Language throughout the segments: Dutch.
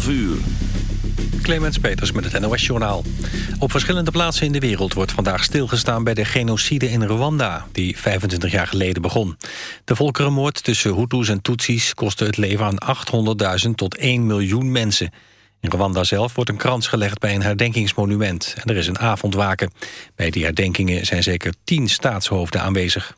12 uur. Clemens Peters met het NOS-journaal. Op verschillende plaatsen in de wereld wordt vandaag stilgestaan... bij de genocide in Rwanda, die 25 jaar geleden begon. De volkerenmoord tussen Hutus en Tutsis kostte het leven aan 800.000 tot 1 miljoen mensen. In Rwanda zelf wordt een krans gelegd bij een herdenkingsmonument... en er is een avondwaken. Bij die herdenkingen zijn zeker 10 staatshoofden aanwezig.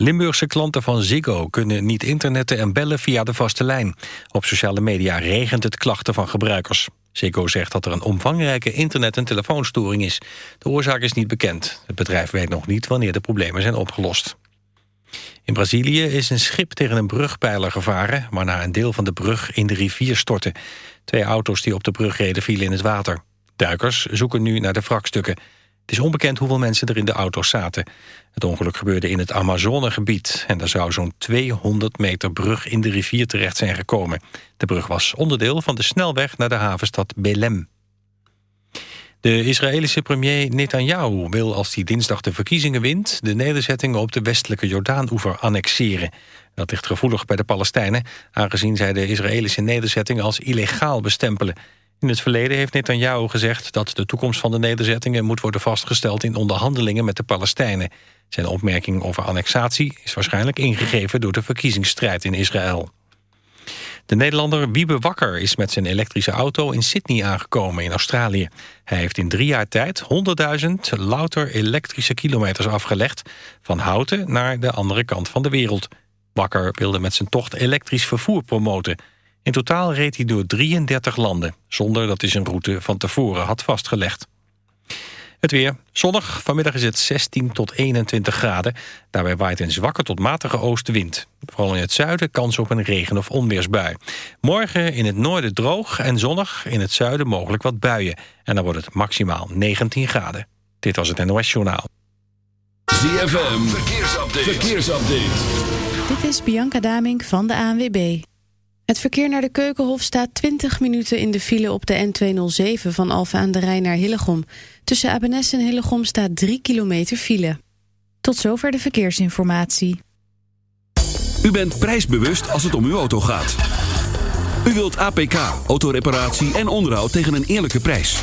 Limburgse klanten van Ziggo kunnen niet internetten en bellen via de vaste lijn. Op sociale media regent het klachten van gebruikers. Ziggo zegt dat er een omvangrijke internet- en telefoonstoring is. De oorzaak is niet bekend. Het bedrijf weet nog niet wanneer de problemen zijn opgelost. In Brazilië is een schip tegen een brugpijler gevaren... waarna een deel van de brug in de rivier stortte. Twee auto's die op de brug reden vielen in het water. Duikers zoeken nu naar de wrakstukken. Het is onbekend hoeveel mensen er in de auto's zaten. Het ongeluk gebeurde in het Amazonegebied... en er zou zo'n 200 meter brug in de rivier terecht zijn gekomen. De brug was onderdeel van de snelweg naar de havenstad Belem. De Israëlische premier Netanyahu wil als hij dinsdag de verkiezingen wint... de nederzettingen op de westelijke Jordaan-oever annexeren. Dat ligt gevoelig bij de Palestijnen... aangezien zij de Israëlische nederzettingen als illegaal bestempelen... In het verleden heeft Netanyahu gezegd dat de toekomst van de nederzettingen moet worden vastgesteld in onderhandelingen met de Palestijnen. Zijn opmerking over annexatie is waarschijnlijk ingegeven door de verkiezingsstrijd in Israël. De Nederlander Wiebe Wakker is met zijn elektrische auto in Sydney aangekomen in Australië. Hij heeft in drie jaar tijd 100.000 louter elektrische kilometers afgelegd... van Houten naar de andere kant van de wereld. Wakker wilde met zijn tocht elektrisch vervoer promoten... In totaal reed hij door 33 landen, zonder dat hij zijn route van tevoren had vastgelegd. Het weer. Zonnig. Vanmiddag is het 16 tot 21 graden. Daarbij waait een zwakke tot matige oostenwind. Vooral in het zuiden kans op een regen- of onweersbui. Morgen in het noorden droog en zonnig. In het zuiden mogelijk wat buien. En dan wordt het maximaal 19 graden. Dit was het NOS Journaal. ZFM. Verkeersupdate. Verkeersupdate. Dit is Bianca Damink van de ANWB. Het verkeer naar de Keukenhof staat 20 minuten in de file op de N207 van Alphen aan de Rijn naar Hillegom. Tussen Abenes en Hillegom staat 3 kilometer file. Tot zover de verkeersinformatie. U bent prijsbewust als het om uw auto gaat. U wilt APK, autoreparatie en onderhoud tegen een eerlijke prijs.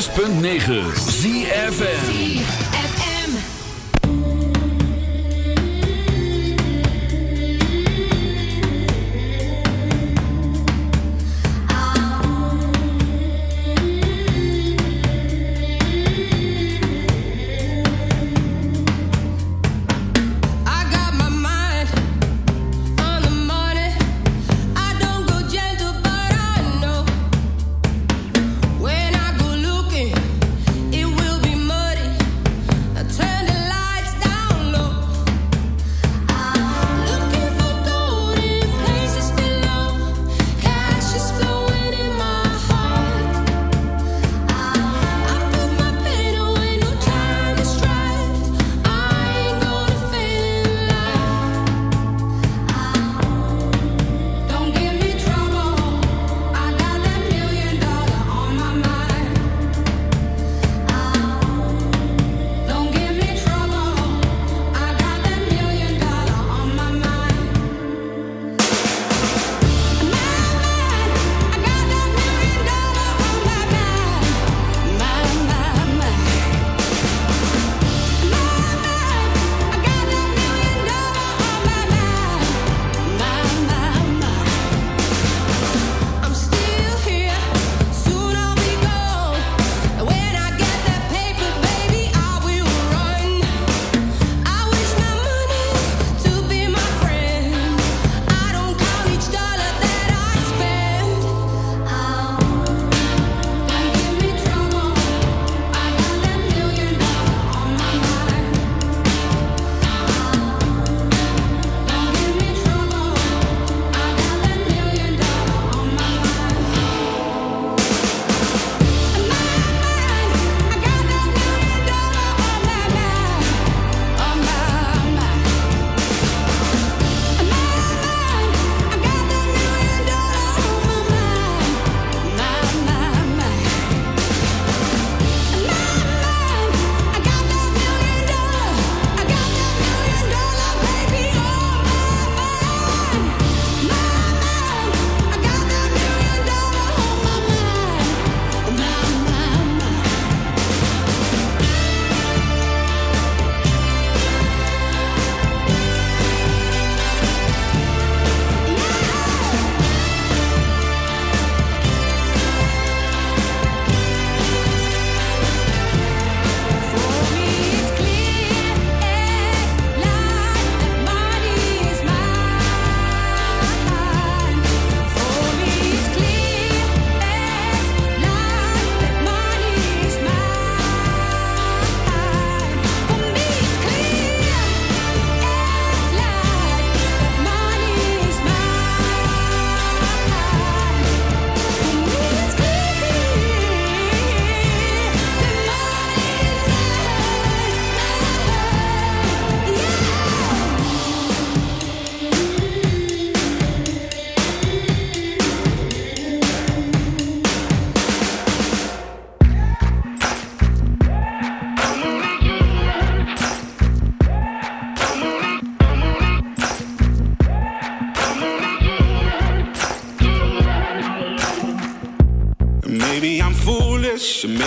Zes punt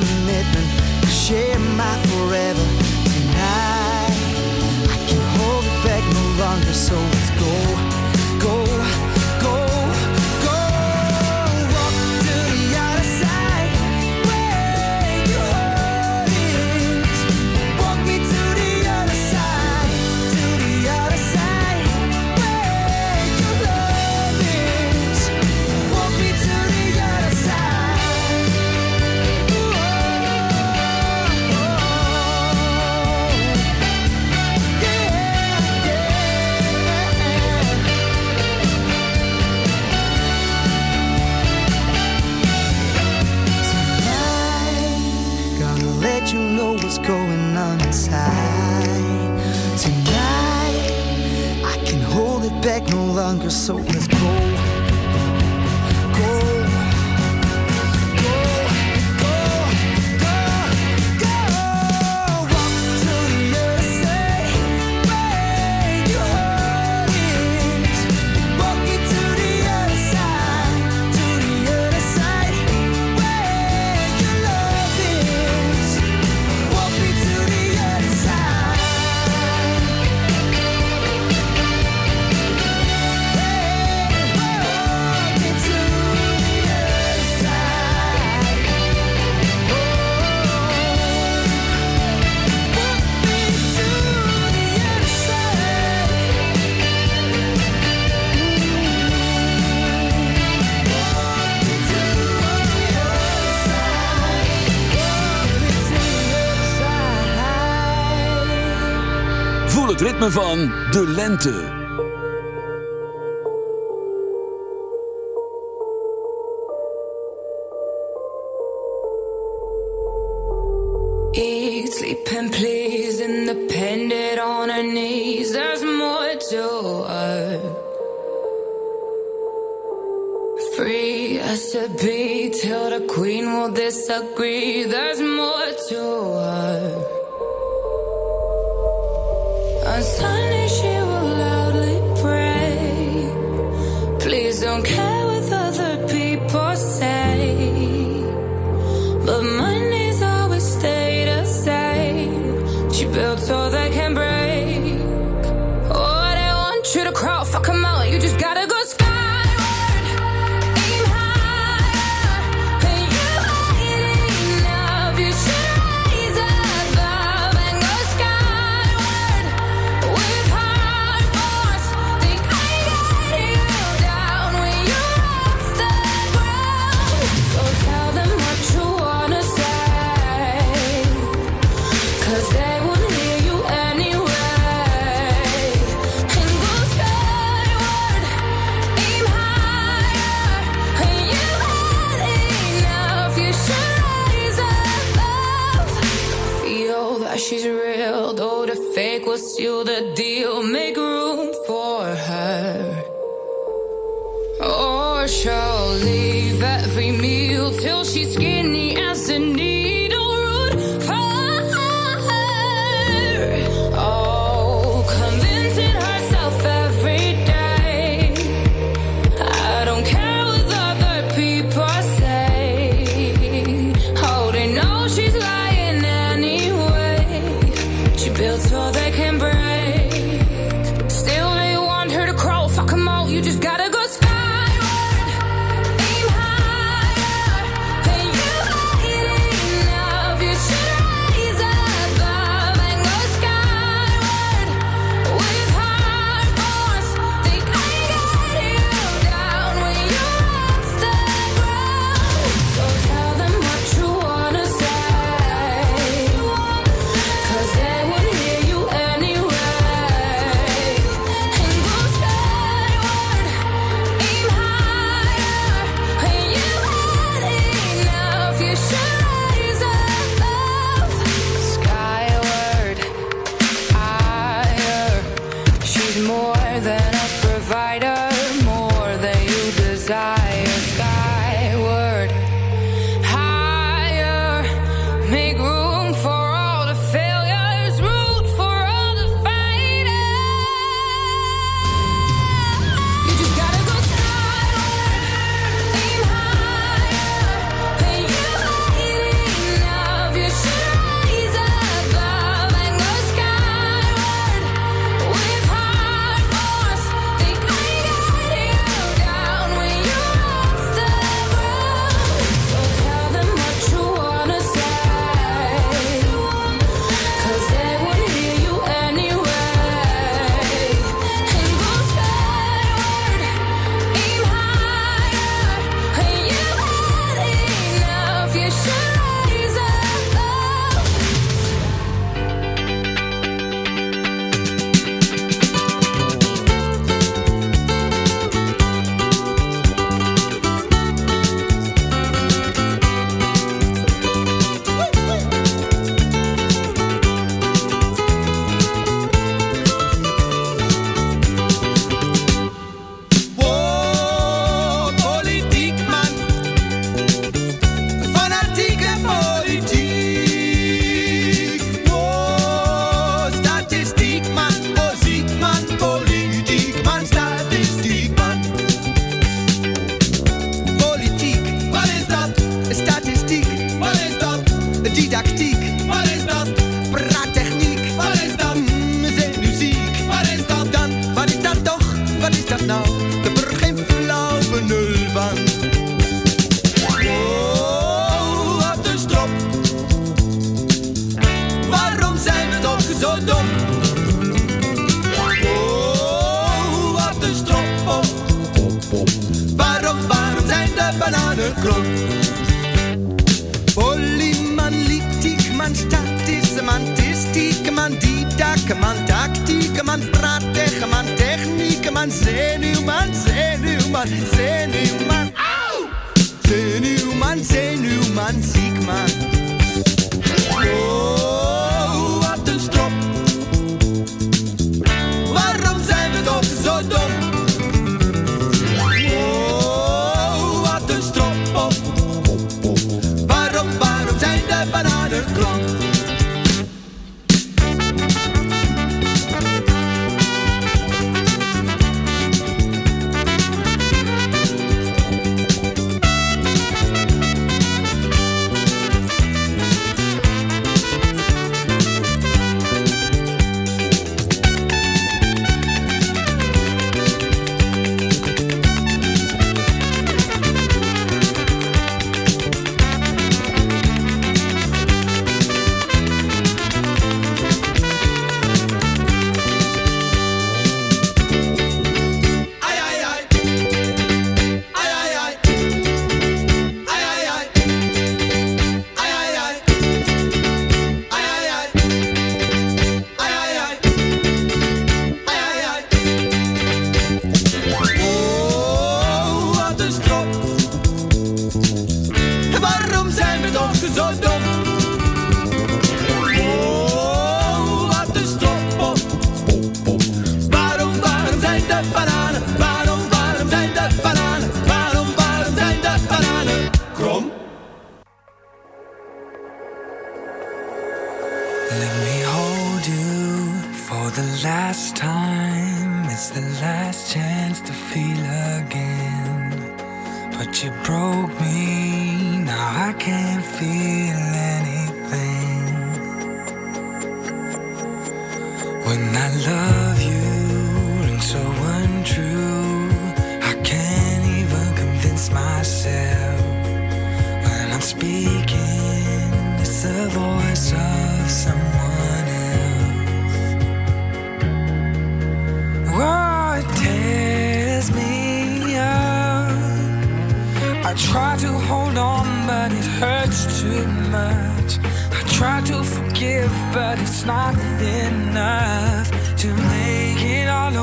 commitment to share my forever tonight. I can't hold it back no longer, so it's ritme van de lente. Eat, sleep and please, independent on her knees. There's more to her. Free as to be, till the queen will disagree. There's more to her. don't care.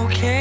Okay.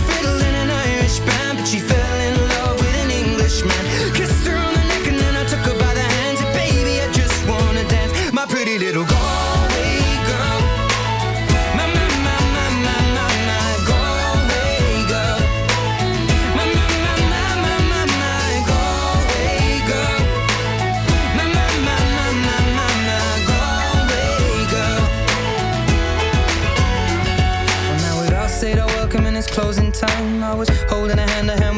she fell in love with an Englishman. Kissed her on the neck and then I took her by the hands. And baby, I just wanna dance, my pretty little Galway girl. My, my, my, my, my, my, my Galway girl. My, my, my, my, my, my, my Galway girl. My, my, my, my, my, my, my Galway girl. Well, now welcome and it's closing time. I was holding a hand